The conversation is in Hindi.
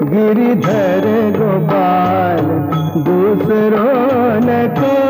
गिरिधर गोपाल दूसरों न कोई तो